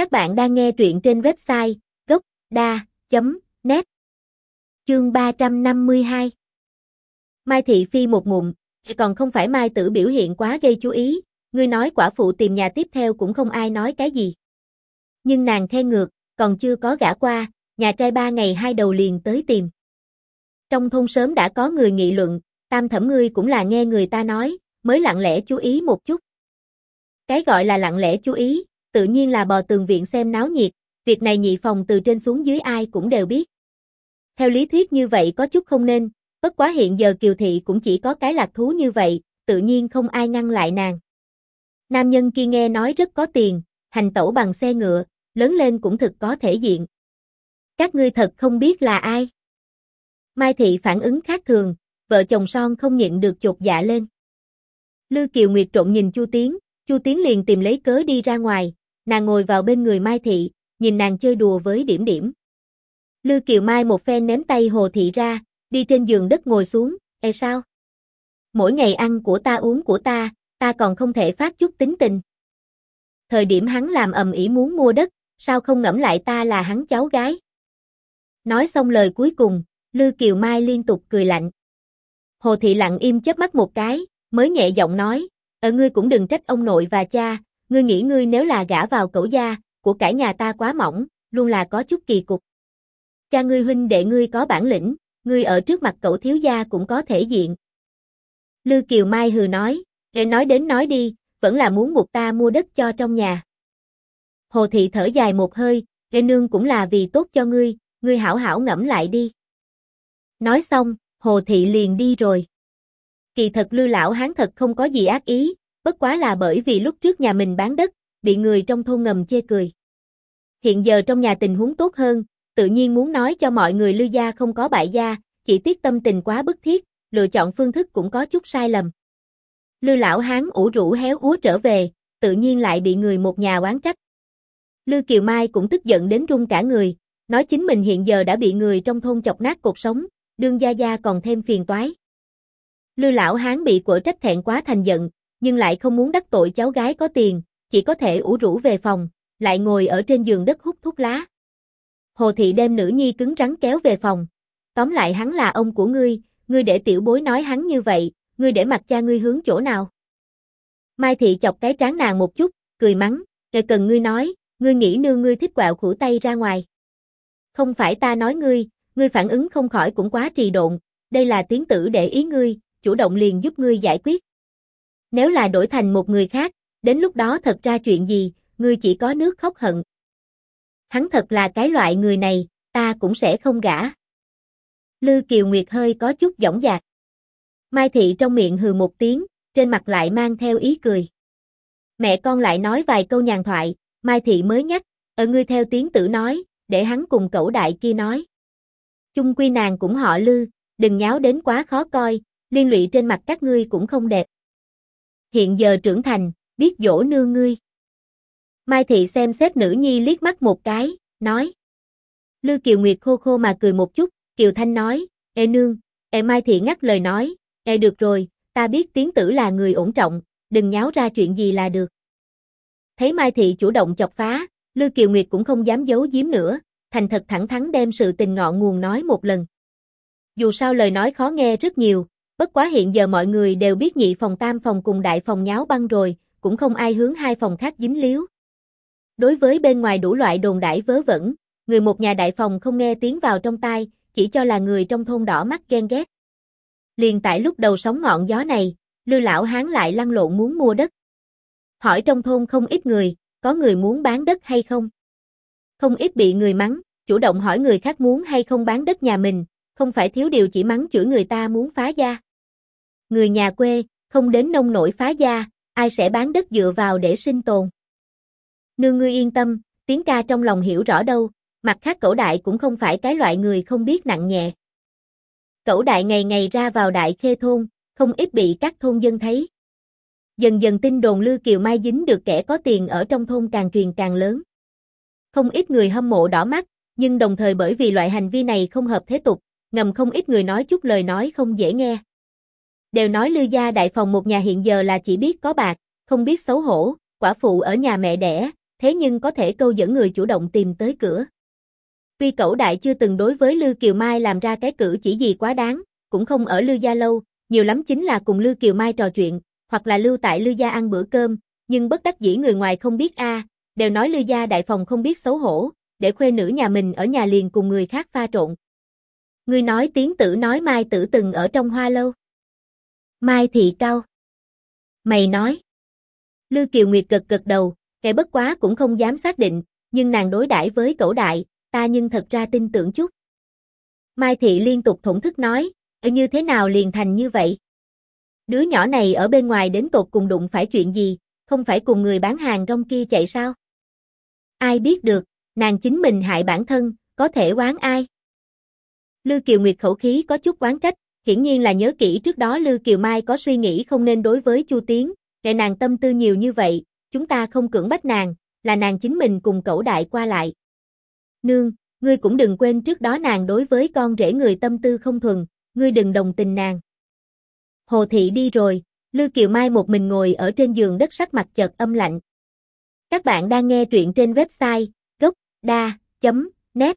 Các bạn đang nghe truyện trên website gốc.da.net Chương 352 Mai Thị Phi một ngụm, còn không phải Mai Tử biểu hiện quá gây chú ý, ngươi nói quả phụ tìm nhà tiếp theo cũng không ai nói cái gì. Nhưng nàng khen ngược, còn chưa có gã qua, nhà trai ba ngày hai đầu liền tới tìm. Trong thôn sớm đã có người nghị luận, tam thẩm ngươi cũng là nghe người ta nói, mới lặng lẽ chú ý một chút. Cái gọi là lặng lẽ chú ý, tự nhiên là bò tường viện xem náo nhiệt, việc này nhị phòng từ trên xuống dưới ai cũng đều biết. Theo lý thuyết như vậy có chút không nên, bất quá hiện giờ Kiều Thị cũng chỉ có cái lạc thú như vậy, tự nhiên không ai ngăn lại nàng. Nam nhân kia nghe nói rất có tiền, hành tẩu bằng xe ngựa, lớn lên cũng thực có thể diện. Các ngươi thật không biết là ai. Mai Thị phản ứng khác thường, vợ chồng son không nhịn được chột dạ lên. Lư Kiều Nguyệt trộn nhìn Chu Tiến, Chu Tiến liền tìm lấy cớ đi ra ngoài, nàng ngồi vào bên người Mai Thị, nhìn nàng chơi đùa với điểm điểm. Lư Kiều Mai một phen ném tay Hồ Thị ra, đi trên giường đất ngồi xuống, e sao? Mỗi ngày ăn của ta uống của ta, ta còn không thể phát chút tính tình. Thời điểm hắn làm ầm ĩ muốn mua đất, sao không ngẫm lại ta là hắn cháu gái? Nói xong lời cuối cùng, Lư Kiều Mai liên tục cười lạnh. Hồ Thị lặng im chớp mắt một cái, mới nhẹ giọng nói, ở ngươi cũng đừng trách ông nội và cha, ngươi nghĩ ngươi nếu là gả vào cẩu gia, của cả nhà ta quá mỏng, luôn là có chút kỳ cục. Cha ngươi huynh đệ ngươi có bản lĩnh, ngươi ở trước mặt cậu thiếu gia cũng có thể diện. Lư Kiều Mai hừ nói, để nói đến nói đi, vẫn là muốn buộc ta mua đất cho trong nhà. Hồ Thị thở dài một hơi, để nương cũng là vì tốt cho ngươi, ngươi hảo hảo ngẫm lại đi. Nói xong, Hồ Thị liền đi rồi. Kỳ thật Lư lão hán thật không có gì ác ý, bất quá là bởi vì lúc trước nhà mình bán đất, bị người trong thôn ngầm chê cười. Hiện giờ trong nhà tình huống tốt hơn, tự nhiên muốn nói cho mọi người lưu gia không có bại gia, chỉ tiếc tâm tình quá bức thiết, lựa chọn phương thức cũng có chút sai lầm. lưu lão hán ủ rũ héo úa trở về, tự nhiên lại bị người một nhà oán trách. lưu Kiều Mai cũng tức giận đến run cả người, nói chính mình hiện giờ đã bị người trong thôn chọc nát cuộc sống, đương gia gia còn thêm phiền toái. lưu lão hán bị của trách thẹn quá thành giận, nhưng lại không muốn đắc tội cháu gái có tiền, chỉ có thể ủ rũ về phòng, lại ngồi ở trên giường đất hút thuốc lá. Hồ thị đem nữ nhi cứng rắn kéo về phòng. Tóm lại hắn là ông của ngươi, ngươi để tiểu bối nói hắn như vậy, ngươi để mặt cha ngươi hướng chỗ nào? Mai thị chọc cái trán nàng một chút, cười mắng, "Kệ cần ngươi nói, ngươi nghĩ nương ngươi thích quẹo khủ tay ra ngoài." Không phải ta nói ngươi, ngươi phản ứng không khỏi cũng quá trì độn, đây là tiếng tử để ý ngươi, chủ động liền giúp ngươi giải quyết. Nếu là đổi thành một người khác, đến lúc đó thật ra chuyện gì, ngươi chỉ có nước khóc hận. Hắn thật là cái loại người này, ta cũng sẽ không gả. Lư Kiều Nguyệt hơi có chút dõng dạc. Mai Thị trong miệng hừ một tiếng, trên mặt lại mang theo ý cười. Mẹ con lại nói vài câu nhàn thoại, Mai Thị mới nhắc, ở ngươi theo tiếng tử nói, để hắn cùng cậu đại kia nói. Chung quy nàng cũng họ Lư, đừng nháo đến quá khó coi, liên lụy trên mặt các ngươi cũng không đẹp. Hiện giờ trưởng thành, biết dỗ nương ngươi. Mai Thị xem xét nữ nhi liếc mắt một cái, nói. Lư Kiều Nguyệt khô khô mà cười một chút, Kiều Thanh nói, Ê nương, Ê Mai Thị ngắt lời nói, Ê được rồi, ta biết tiến tử là người ổn trọng, đừng nháo ra chuyện gì là được. Thấy Mai Thị chủ động chọc phá, Lư Kiều Nguyệt cũng không dám giấu giếm nữa, thành thật thẳng thắn đem sự tình ngọn nguồn nói một lần. Dù sao lời nói khó nghe rất nhiều, bất quá hiện giờ mọi người đều biết nhị phòng tam phòng cùng đại phòng nháo băng rồi, cũng không ai hướng hai phòng khác dính líu. Đối với bên ngoài đủ loại đồn đãi vớ vẩn, người một nhà đại phòng không nghe tiếng vào trong tai, chỉ cho là người trong thôn đỏ mắt ghen ghét. Liền tại lúc đầu sóng ngọn gió này, Lư lão hán lại lăn lộn muốn mua đất. Hỏi trong thôn không ít người, có người muốn bán đất hay không? Không ít bị người mắng, chủ động hỏi người khác muốn hay không bán đất nhà mình, không phải thiếu điều chỉ mắng chửi người ta muốn phá gia. Người nhà quê, không đến nông nổi phá gia, ai sẽ bán đất dựa vào để sinh tồn. Nương ngươi yên tâm, tiếng ca trong lòng hiểu rõ đâu, mặt khác cẩu đại cũng không phải cái loại người không biết nặng nhẹ. Cẩu đại ngày ngày ra vào đại khê thôn, không ít bị các thôn dân thấy. Dần dần tin đồn Lư Kiều Mai dính được kẻ có tiền ở trong thôn càng truyền càng lớn. Không ít người hâm mộ đỏ mắt, nhưng đồng thời bởi vì loại hành vi này không hợp thế tục, ngầm không ít người nói chút lời nói không dễ nghe. Đều nói Lư gia đại phòng một nhà hiện giờ là chỉ biết có bạc, không biết xấu hổ, quả phụ ở nhà mẹ đẻ, thế nhưng có thể câu dẫn người chủ động tìm tới cửa. Tuy cẩu đại chưa từng đối với Lư Kiều Mai làm ra cái cử chỉ gì quá đáng, cũng không ở Lư Gia lâu, nhiều lắm chính là cùng Lư Kiều Mai trò chuyện, hoặc là lưu tại Lư Gia ăn bữa cơm, nhưng bất đắc dĩ người ngoài không biết a, đều nói Lư Gia đại phòng không biết xấu hổ, để khuê nữ nhà mình ở nhà liền cùng người khác pha trộn. Ngươi nói tiếng tử nói Mai tử từng ở trong hoa lâu. Mai thị cao. Mày nói. Lư Kiều Nguyệt gật gật đầu, kẻ bất quá cũng không dám xác định, nhưng nàng đối đãi với cẩu đại, ta nhưng thật ra tin tưởng chút. Mai Thị liên tục thổn thức nói, như thế nào liền thành như vậy? Đứa nhỏ này ở bên ngoài đến tột cùng đụng phải chuyện gì, không phải cùng người bán hàng rong kia chạy sao? Ai biết được, nàng chính mình hại bản thân, có thể oán ai? Lư Kiều Nguyệt khẩu khí có chút oán trách, hiển nhiên là nhớ kỹ trước đó Lư Kiều Mai có suy nghĩ không nên đối với Chu Tiến, để nàng tâm tư nhiều như vậy, chúng ta không cưỡng bách nàng, là nàng chính mình cùng cẩu đại qua lại. Nương, ngươi cũng đừng quên trước đó nàng đối với con rể người tâm tư không thuần, ngươi đừng đồng tình nàng. Hồ thị đi rồi, Lư Kiều Mai một mình ngồi ở trên giường đất sắc mặt chợt âm lạnh. Các bạn đang nghe truyện trên website gocda.net